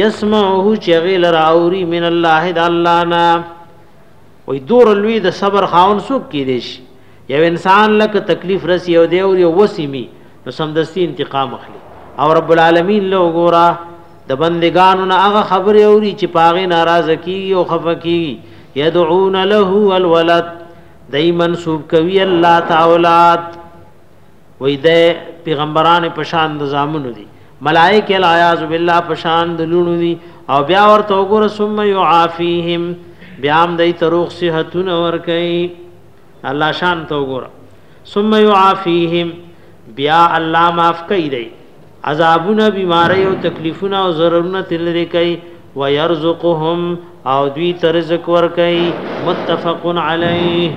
یسمعه چې هغه لره اوري من الله د الله نه وې دور لوی د صبر خاون څوک کې دی شي یو انسان لکه تکلیف رسی او دی او یو وسیمی نو سمدستی انتقام اخلي او رب العالمین له ګورا د بندگانو نه هغه خبره اوري چې پاغه ناراضه کیږي او خفه کیږي یدعون له الولد دای منسوب کوي الله تعالی وای د پیغمبران په شان د زامنو دي ملائکه العیاذ بالله په شان د لونو دي او بیا ورته وګوره ثم يعافيهم بیا هم دای تروغ صحتونه ور کوي الله شان ته وګوره ثم يعافيهم بیا الله معاف کوي دی عذابونه بیماری او تکلیفونه او ضررونه تل لري کوي ويرزقهم او دوی ترزق ور کوي متفق علیه